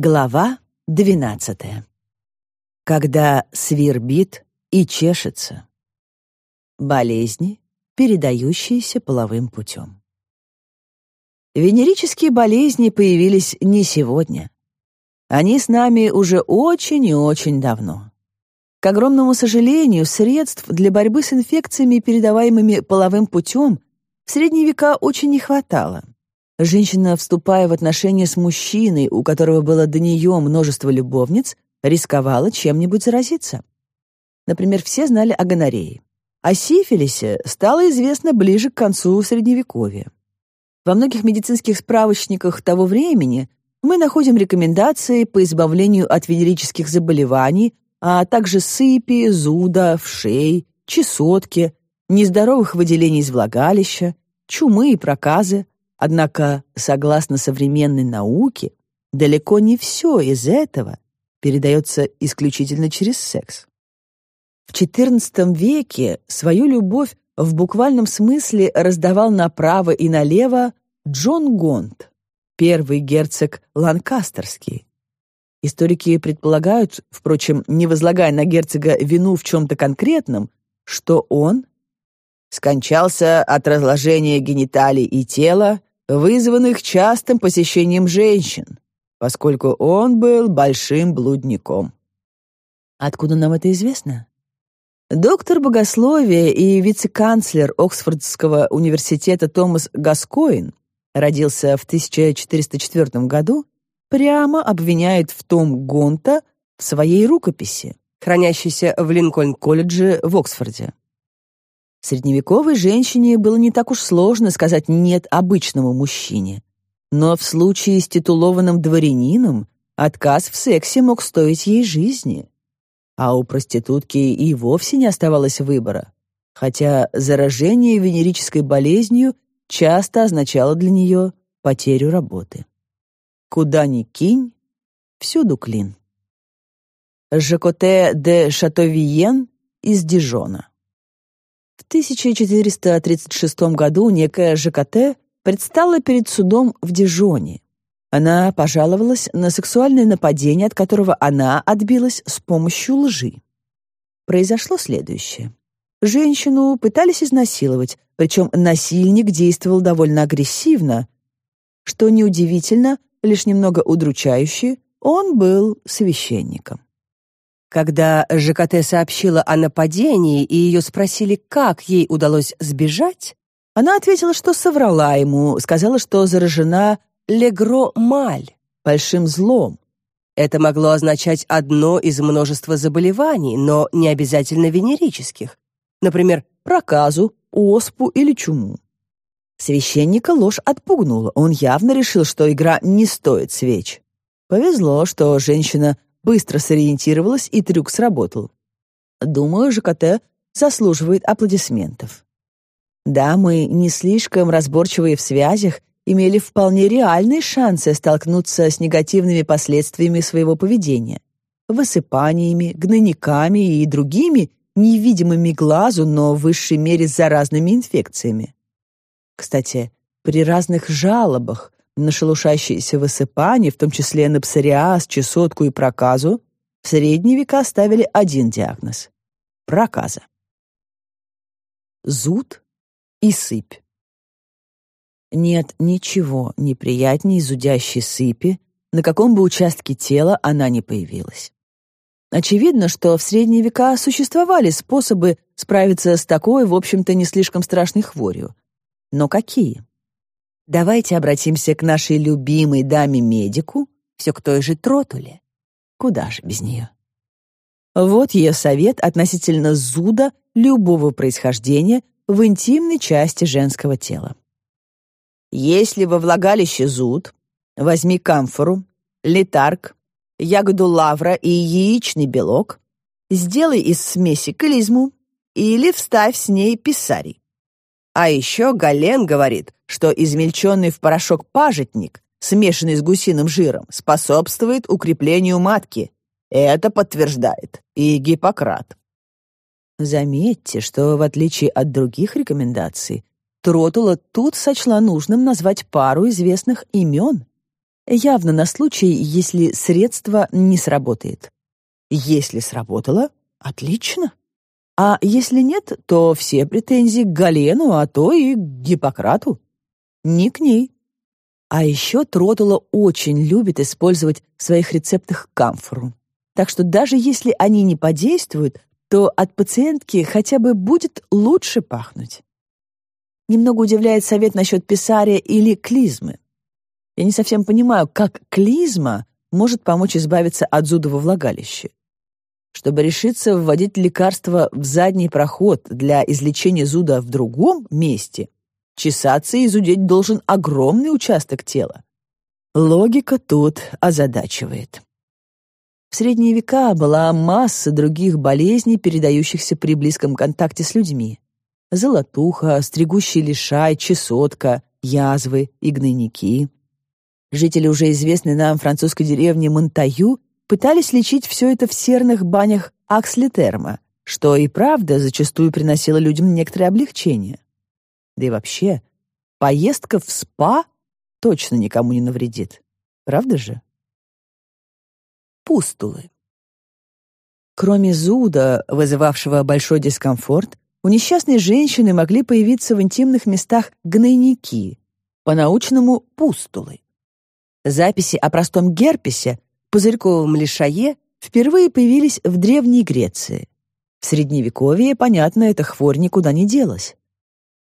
Глава двенадцатая. Когда свербит и чешется. Болезни, передающиеся половым путем. Венерические болезни появились не сегодня. Они с нами уже очень и очень давно. К огромному сожалению, средств для борьбы с инфекциями, передаваемыми половым путем, в средние века очень не хватало. Женщина, вступая в отношения с мужчиной, у которого было до нее множество любовниц, рисковала чем-нибудь заразиться. Например, все знали о гонорее. О сифилисе стало известно ближе к концу Средневековья. Во многих медицинских справочниках того времени мы находим рекомендации по избавлению от венерических заболеваний, а также сыпи, зуда, вшей, чесотки, нездоровых выделений из влагалища, чумы и проказы, Однако, согласно современной науке, далеко не все из этого передается исключительно через секс. В XIV веке свою любовь в буквальном смысле раздавал направо и налево Джон Гонт, первый герцог Ланкастерский. Историки предполагают, впрочем, не возлагая на герцога вину в чем-то конкретном, что он скончался от разложения гениталий и тела вызванных частым посещением женщин, поскольку он был большим блудником. Откуда нам это известно? Доктор богословия и вице-канцлер Оксфордского университета Томас Гаскоин родился в 1404 году, прямо обвиняет в том Гонта в своей рукописи, хранящейся в Линкольн-колледже в Оксфорде. Средневековой женщине было не так уж сложно сказать «нет» обычному мужчине. Но в случае с титулованным дворянином отказ в сексе мог стоить ей жизни. А у проститутки и вовсе не оставалось выбора, хотя заражение венерической болезнью часто означало для нее потерю работы. Куда ни кинь, всюду клин. Жакоте де Шатовиен из Дижона. В 1436 году некая ЖКТ предстала перед судом в Дижоне. Она пожаловалась на сексуальное нападение, от которого она отбилась с помощью лжи. Произошло следующее. Женщину пытались изнасиловать, причем насильник действовал довольно агрессивно. Что неудивительно, лишь немного удручающе, он был священником. Когда ЖКТ сообщила о нападении и ее спросили, как ей удалось сбежать, она ответила, что соврала ему, сказала, что заражена легро-маль, большим злом. Это могло означать одно из множества заболеваний, но не обязательно венерических, например, проказу, оспу или чуму. Священника ложь отпугнула, он явно решил, что игра не стоит свеч. Повезло, что женщина быстро сориентировалась, и трюк сработал. Думаю, ЖКТ заслуживает аплодисментов. Да, мы не слишком разборчивые в связях, имели вполне реальные шансы столкнуться с негативными последствиями своего поведения. Высыпаниями, гнойниками и другими невидимыми глазу, но в высшей мере заразными инфекциями. Кстати, при разных жалобах на шелушащиеся высыпания, в том числе на псориаз, чесотку и проказу, в средние века ставили один диагноз – проказа. Зуд и сыпь. Нет ничего неприятнее зудящей сыпи, на каком бы участке тела она ни появилась. Очевидно, что в средние века существовали способы справиться с такой, в общем-то, не слишком страшной хворью. Но какие? Давайте обратимся к нашей любимой даме-медику, все к той же Тротуле. Куда же без нее? Вот ее совет относительно зуда любого происхождения в интимной части женского тела. Если во влагалище зуд, возьми камфору, летарг, ягоду лавра и яичный белок, сделай из смеси клизму или вставь с ней писарий. А еще Гален говорит, что измельченный в порошок пажитник, смешанный с гусиным жиром, способствует укреплению матки. Это подтверждает и Гиппократ. Заметьте, что в отличие от других рекомендаций, Тротула тут сочла нужным назвать пару известных имен. явно на случай, если средство не сработает. Если сработало, отлично. А если нет, то все претензии к Галену, а то и к Гиппократу. Не к ней. А еще Тротула очень любит использовать в своих рецептах камфору. Так что даже если они не подействуют, то от пациентки хотя бы будет лучше пахнуть. Немного удивляет совет насчет писария или клизмы. Я не совсем понимаю, как клизма может помочь избавиться от зуда во влагалище. Чтобы решиться вводить лекарство в задний проход для излечения зуда в другом месте, чесаться и зудеть должен огромный участок тела. Логика тут озадачивает. В средние века была масса других болезней, передающихся при близком контакте с людьми. Золотуха, стригущий лишай, чесотка, язвы и гнойники. Жители уже известной нам французской деревни Монтаю пытались лечить все это в серных банях Акслитерма, что и правда зачастую приносило людям некоторое облегчение. Да и вообще, поездка в спа точно никому не навредит. Правда же? Пустулы. Кроме зуда, вызывавшего большой дискомфорт, у несчастной женщины могли появиться в интимных местах гнойники, по-научному пустулы. Записи о простом герпесе, пузырьковом лишае, впервые появились в Древней Греции. В Средневековье, понятно, эта хворь никуда не делась.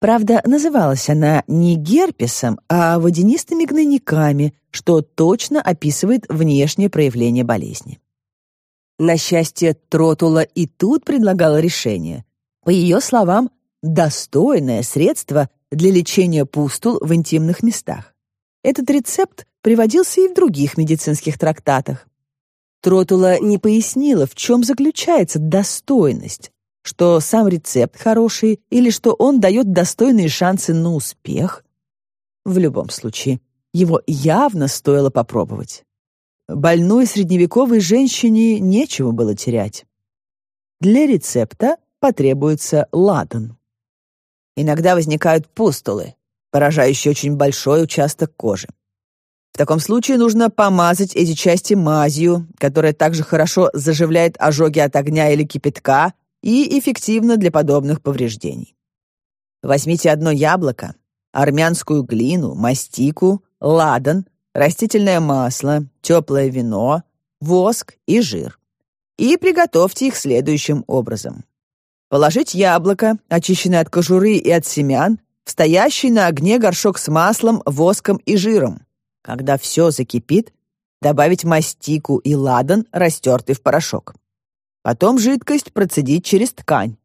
Правда, называлась она не герпесом, а водянистыми гнойниками, что точно описывает внешнее проявление болезни. На счастье, Тротула и тут предлагала решение. По ее словам, достойное средство для лечения пустул в интимных местах. Этот рецепт приводился и в других медицинских трактатах. Тротула не пояснила, в чем заключается достойность, что сам рецепт хороший или что он дает достойные шансы на успех. В любом случае, его явно стоило попробовать. Больной средневековой женщине нечего было терять. Для рецепта потребуется ладан. Иногда возникают пустулы, поражающие очень большой участок кожи. В таком случае нужно помазать эти части мазью, которая также хорошо заживляет ожоги от огня или кипятка и эффективно для подобных повреждений. Возьмите одно яблоко, армянскую глину, мастику, ладан, растительное масло, теплое вино, воск и жир. И приготовьте их следующим образом. Положить яблоко, очищенное от кожуры и от семян, в стоящий на огне горшок с маслом, воском и жиром. Когда все закипит, добавить мастику и ладан, растертый в порошок. Потом жидкость процедить через ткань.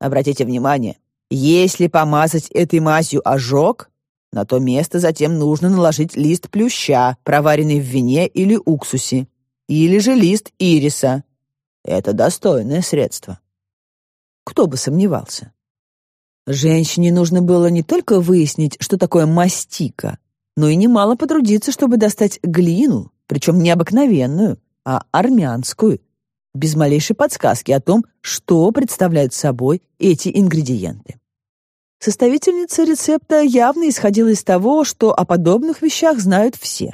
Обратите внимание, если помазать этой мазью ожог, на то место затем нужно наложить лист плюща, проваренный в вине или уксусе, или же лист ириса. Это достойное средство. Кто бы сомневался. Женщине нужно было не только выяснить, что такое мастика, но и немало потрудиться, чтобы достать глину, причем не обыкновенную, а армянскую, без малейшей подсказки о том, что представляют собой эти ингредиенты. Составительница рецепта явно исходила из того, что о подобных вещах знают все.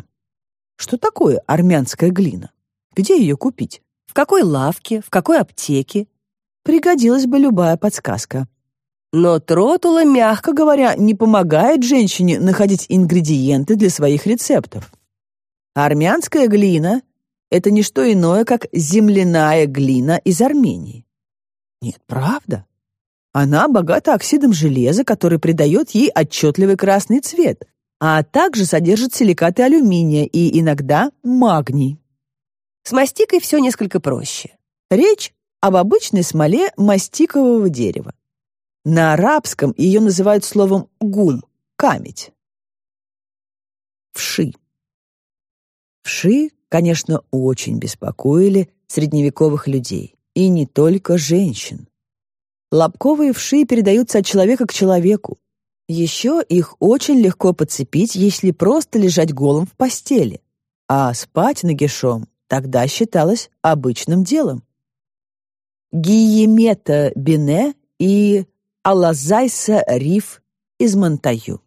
Что такое армянская глина? Где ее купить? В какой лавке? В какой аптеке? Пригодилась бы любая подсказка. Но Тротула, мягко говоря, не помогает женщине находить ингредиенты для своих рецептов. Армянская глина это не что иное, как земляная глина из Армении. Нет, правда. Она богата оксидом железа, который придает ей отчетливый красный цвет, а также содержит силикаты алюминия и иногда магний. С мастикой все несколько проще. Речь об обычной смоле мастикового дерева. На арабском ее называют словом «гум» — камедь. Вши. Вши конечно, очень беспокоили средневековых людей, и не только женщин. Лобковые вши передаются от человека к человеку. Еще их очень легко подцепить, если просто лежать голым в постели, а спать нагишом тогда считалось обычным делом. Гиемета Бине и Алазайса Риф из Монтаю.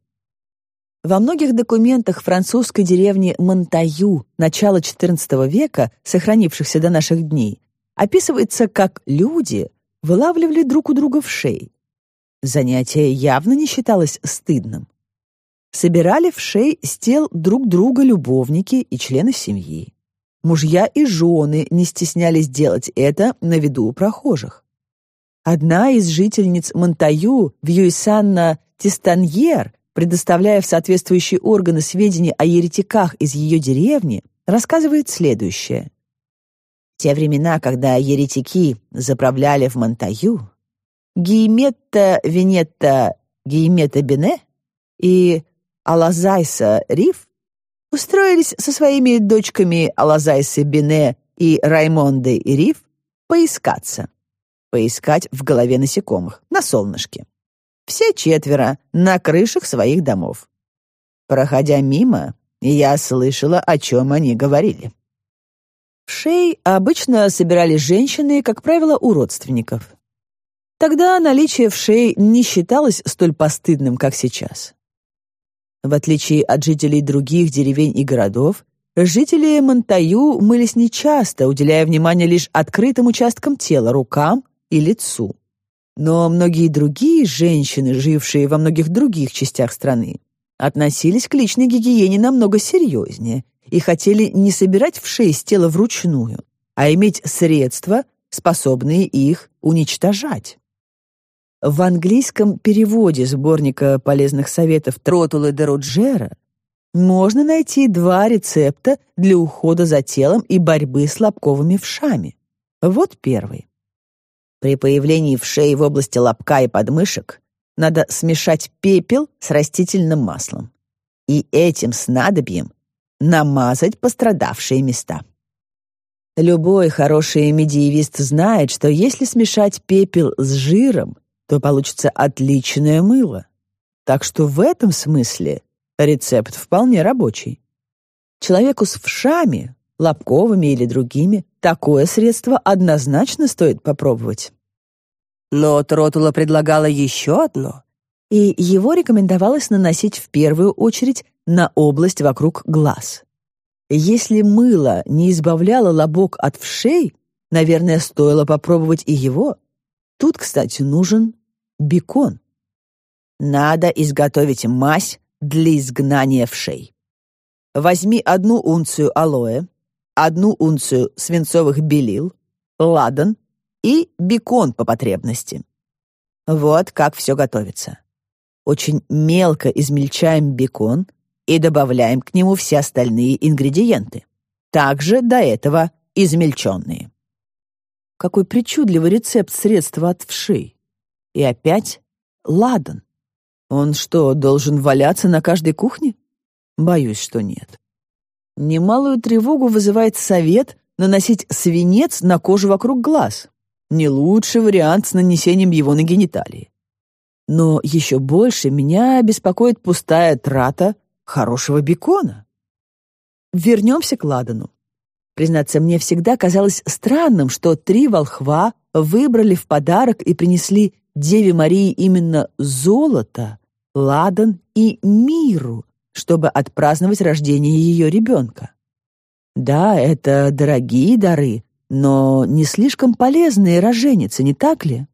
Во многих документах французской деревни Монтаю начала XIV века, сохранившихся до наших дней, описывается, как люди вылавливали друг у друга в шеи. Занятие явно не считалось стыдным. Собирали в шей с тел друг друга любовники и члены семьи. Мужья и жены не стеснялись делать это на виду у прохожих. Одна из жительниц Монтаю, Вьюисанна Тестаньер, предоставляя в соответствующие органы сведения о еретиках из ее деревни, рассказывает следующее. Те времена, когда еретики заправляли в Монтаю, Гейметта Венетта Геймета Бене и Алазайса Риф устроились со своими дочками Алазайсы Бене и Раймондой Риф поискаться. Поискать в голове насекомых, на солнышке. Все четверо на крышах своих домов. Проходя мимо, я слышала, о чем они говорили. В шей обычно собирались женщины, как правило, у родственников. Тогда наличие вшей не считалось столь постыдным, как сейчас. В отличие от жителей других деревень и городов, жители Монтаю мылись нечасто, уделяя внимание лишь открытым участкам тела, рукам и лицу. Но многие другие женщины, жившие во многих других частях страны, относились к личной гигиене намного серьезнее и хотели не собирать вшей с тела вручную, а иметь средства, способные их уничтожать. В английском переводе сборника полезных советов Тротулы де Руджера можно найти два рецепта для ухода за телом и борьбы с лобковыми вшами. Вот первый. При появлении вшей в области лобка и подмышек надо смешать пепел с растительным маслом и этим снадобьем намазать пострадавшие места. Любой хороший медиевист знает, что если смешать пепел с жиром, то получится отличное мыло. Так что в этом смысле рецепт вполне рабочий. Человеку с вшами, лобковыми или другими, такое средство однозначно стоит попробовать. Но Тротула предлагала еще одно, и его рекомендовалось наносить в первую очередь на область вокруг глаз. Если мыло не избавляло лобок от вшей, наверное, стоило попробовать и его. Тут, кстати, нужен бекон. Надо изготовить мазь для изгнания вшей. Возьми одну унцию алоэ, одну унцию свинцовых белил, ладан и бекон по потребности. Вот как все готовится. Очень мелко измельчаем бекон и добавляем к нему все остальные ингредиенты. Также до этого измельченные. Какой причудливый рецепт средства от вшей. И опять ладан. Он что, должен валяться на каждой кухне? Боюсь, что нет. Немалую тревогу вызывает совет наносить свинец на кожу вокруг глаз. Не лучший вариант с нанесением его на гениталии. Но еще больше меня беспокоит пустая трата хорошего бекона. Вернемся к ладану. Признаться, мне всегда казалось странным, что три волхва выбрали в подарок и принесли Деве Марии именно золото, ладан и миру, чтобы отпраздновать рождение ее ребенка. Да, это дорогие дары, но не слишком полезные роженицы, не так ли?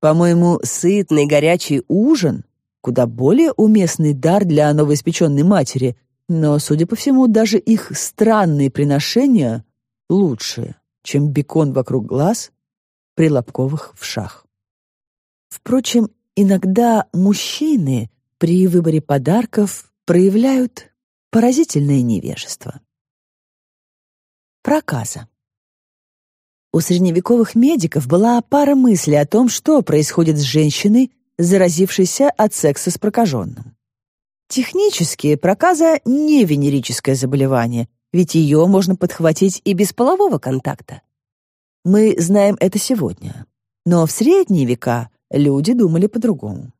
По-моему, сытный горячий ужин — куда более уместный дар для новоиспеченной матери, но, судя по всему, даже их странные приношения лучше, чем бекон вокруг глаз при лобковых вшах. Впрочем, иногда мужчины при выборе подарков проявляют поразительное невежество. Проказа. У средневековых медиков была пара мыслей о том, что происходит с женщиной, заразившейся от секса с прокаженным. Технически проказа не венерическое заболевание, ведь ее можно подхватить и без полового контакта. Мы знаем это сегодня. Но в средние века люди думали по-другому.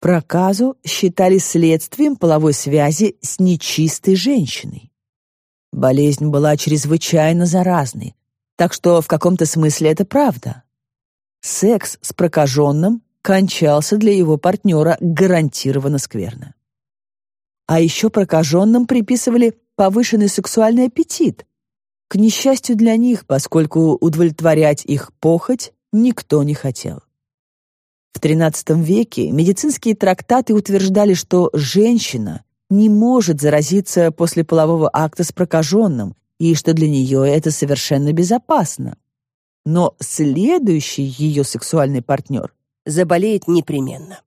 Проказу считали следствием половой связи с нечистой женщиной. Болезнь была чрезвычайно заразной, так что в каком-то смысле это правда. Секс с прокаженным кончался для его партнера гарантированно скверно. А еще прокаженным приписывали повышенный сексуальный аппетит. К несчастью для них, поскольку удовлетворять их похоть никто не хотел. В XIII веке медицинские трактаты утверждали, что женщина не может заразиться после полового акта с прокаженным, и что для нее это совершенно безопасно. Но следующий ее сексуальный партнер заболеет непременно.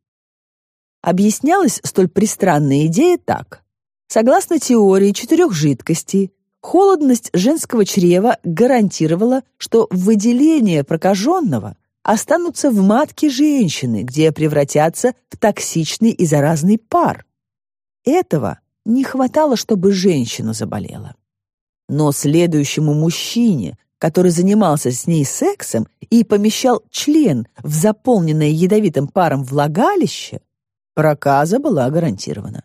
Объяснялась столь пристранная идея так. Согласно теории четырех жидкостей, холодность женского чрева гарантировала, что выделения прокаженного останутся в матке женщины, где превратятся в токсичный и заразный пар. Этого не хватало, чтобы женщина заболела. Но следующему мужчине, который занимался с ней сексом и помещал член в заполненное ядовитым паром влагалище, проказа была гарантирована.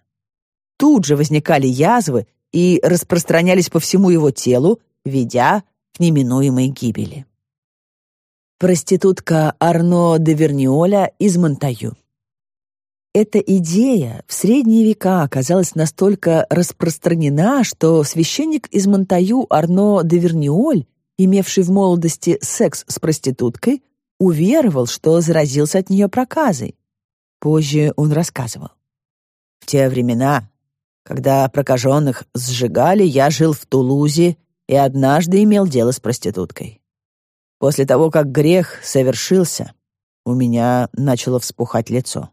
Тут же возникали язвы и распространялись по всему его телу, ведя к неминуемой гибели. Проститутка Арно де Верниоля из Монтаю. Эта идея в средние века оказалась настолько распространена, что священник из Монтаю Арно де Верниоль, имевший в молодости секс с проституткой, уверовал, что заразился от нее проказой. Позже он рассказывал. «В те времена, когда прокаженных сжигали, я жил в Тулузе и однажды имел дело с проституткой. После того, как грех совершился, у меня начало вспухать лицо.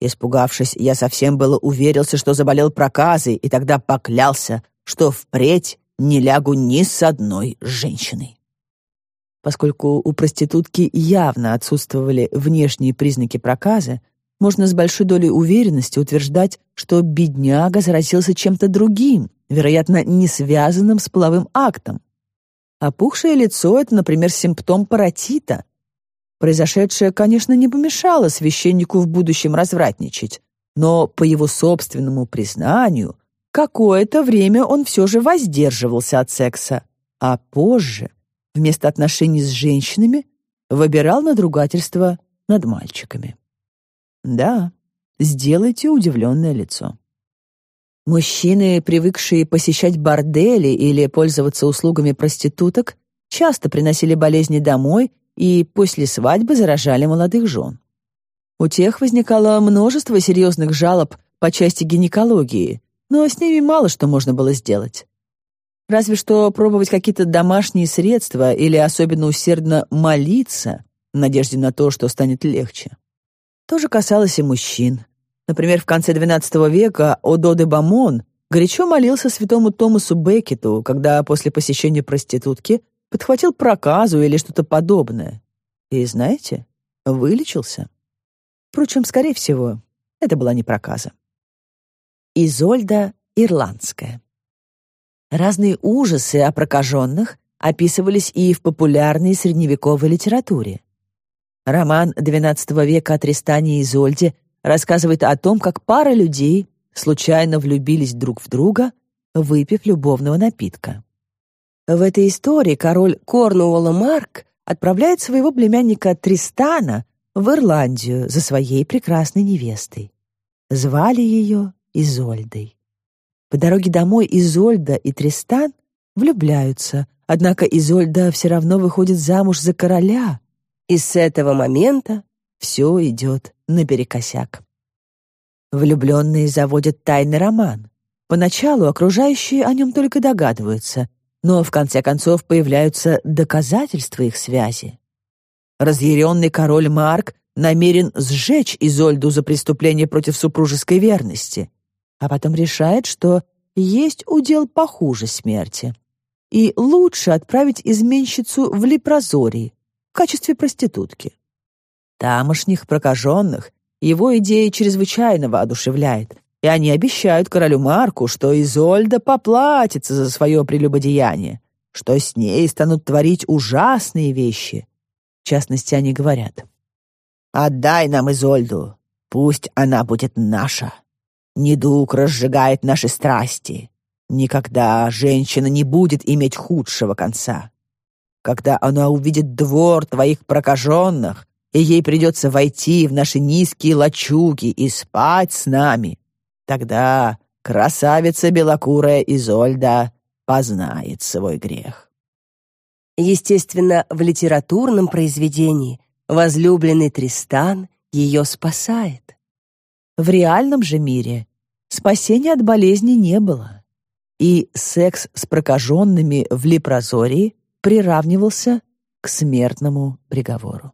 Испугавшись, я совсем было уверился, что заболел проказой, и тогда поклялся, что впредь не лягу ни с одной женщиной. Поскольку у проститутки явно отсутствовали внешние признаки проказа, можно с большой долей уверенности утверждать, что бедняга заразился чем-то другим, вероятно, не связанным с половым актом. Опухшее лицо — это, например, симптом паротита. Произошедшее, конечно, не помешало священнику в будущем развратничать, но, по его собственному признанию, какое-то время он все же воздерживался от секса, а позже, вместо отношений с женщинами, выбирал надругательство над мальчиками. Да, сделайте удивленное лицо. Мужчины, привыкшие посещать бордели или пользоваться услугами проституток, часто приносили болезни домой и после свадьбы заражали молодых жен. У тех возникало множество серьезных жалоб по части гинекологии, но с ними мало что можно было сделать. Разве что пробовать какие-то домашние средства или особенно усердно молиться в надежде на то, что станет легче. То же касалось и мужчин. Например, в конце XII века Одо де Бамон горячо молился святому Томасу Беккету, когда после посещения проститутки подхватил проказу или что-то подобное. И знаете, вылечился. Впрочем, скорее всего, это была не проказа. Изольда Ирландская. Разные ужасы о прокаженных описывались и в популярной средневековой литературе. Роман XII века о Тристане и Изольде рассказывает о том, как пара людей случайно влюбились друг в друга, выпив любовного напитка. В этой истории король Корнуолла Марк отправляет своего племянника Тристана в Ирландию за своей прекрасной невестой. Звали ее Изольдой. По дороге домой Изольда и Тристан влюбляются, однако Изольда все равно выходит замуж за короля, и с этого момента все идет наперекосяк. Влюбленные заводят тайный роман. Поначалу окружающие о нем только догадываются, но в конце концов появляются доказательства их связи. Разъяренный король Марк намерен сжечь Изольду за преступление против супружеской верности, а потом решает, что есть удел похуже смерти. И лучше отправить изменщицу в Лепрозорий, в качестве проститутки. Тамошних прокаженных его идея чрезвычайно воодушевляет, и они обещают королю Марку, что Изольда поплатится за свое прелюбодеяние, что с ней станут творить ужасные вещи. В частности, они говорят, «Отдай нам Изольду, пусть она будет наша. Недуг разжигает наши страсти. Никогда женщина не будет иметь худшего конца. Когда она увидит двор твоих прокаженных, и ей придется войти в наши низкие лачуги и спать с нами, тогда красавица белокурая Изольда познает свой грех. Естественно, в литературном произведении возлюбленный Тристан ее спасает. В реальном же мире спасения от болезни не было, и секс с прокаженными в лепрозории приравнивался к смертному приговору.